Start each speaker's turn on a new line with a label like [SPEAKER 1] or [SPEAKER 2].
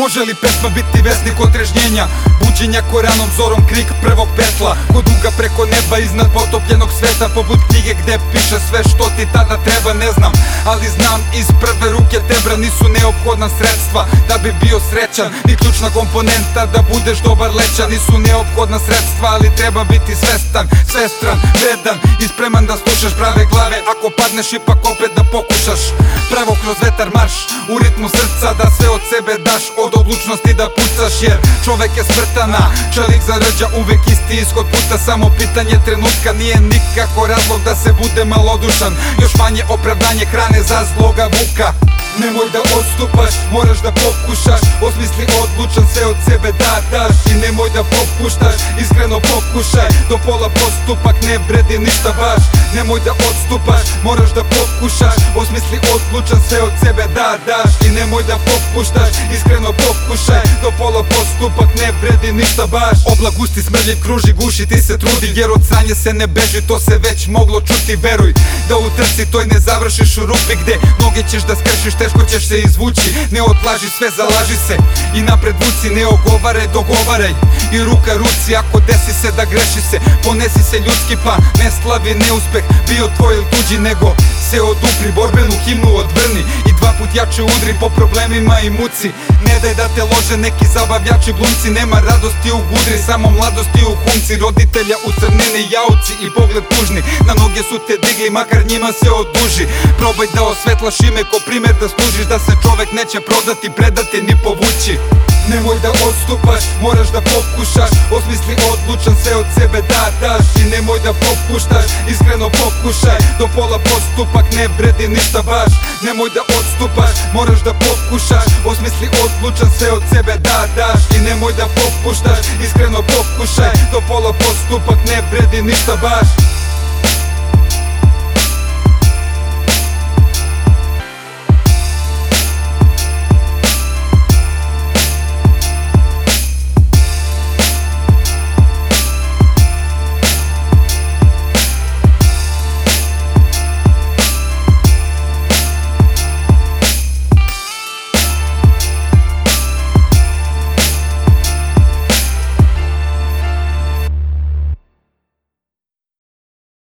[SPEAKER 1] Može li pesma biti vesnik otrežnjenja Buđenja ko ranom zorom krik prvog petla. Ko duga preko neba iznad potopljenog sveta. Poput knjige gde piše sve što ti tada treba Ne znam, ali znam iz prve ruke tebra Nisu neophodna sredstva. Da bi bio srećan Ni ključna komponenta da budeš dobar lećan Nisu neophodna sredstva ali treba biti svestan Svestran, vredan i spreman da slušaš prave glave padneš ipak opet da pokušaš. Pravo kroz vetar marš U ritmu srca da sve od sebe daš Od odlučnosti da pucaš Jer čovek je smrtana. Čelik zarađa uvek isti ishod puta Samo pitanje trenutka Nije nikako razlog da se bude malodušan. Još manje opravdanje hrane za zloga vuka. Nemoj da odstupaš, moraš da pokušaš Osmisli odlučan, sve od sebe da daš. I nemoj da popuštaš, iskreno pokušaj Do pola postupak ne vredi ništa baš. Nemoj da odstupaš, moraš da pokušaš. Osmisli odlučan, sve od sebe da daš. I nemoj da popuštaš, iskreno pokušaj Do pola postupak ne vredi ništa baš. Oblak gusti smrljiv kruži, guši ti se trudi Jer od sanje se ne beži, to se već moglo čuti Veruj. Da u trci toj ne završiš u rupi Gde noge ćeš da skršiš, teško ćeš se izvući. Ne odlaži sve, zalaži se I napred vuci, ne ogovaraj, dogovaraj I ruka ruci, ako desi se da greši se Ponesi se ljudski pa ne slavi neuspeh Bio tvoj ili tuđi nego se odupri Borbenu himnu odvrni i dva put jače udri po problemima i muci. Ne daj da te lože neki zabavljači glumci Nema radosti u gudri, samo mladosti u humci. Roditelja u crnini, jauci i pogled tužni Na noge su te digli, makar njima se oduži. Probaj da osvetlaš ime ko primjer da služiš Da se čovek neće prodati, predati ni povući Nemoj da odstupaš, moraš da pokušaš. Osmisli odlučan, sve od sebe da daš. I nemoj da popuštaš, iskreno pokušaj. Do pola postupak ne vredi ništa baš. Nemoj da odstupaš, moraš da pokušaš. Osmisli odlučan, sve od sebe da daš. I nemoj da popuštaš, iskreno pokušaj. Do pola postupak ne vredi ništa baš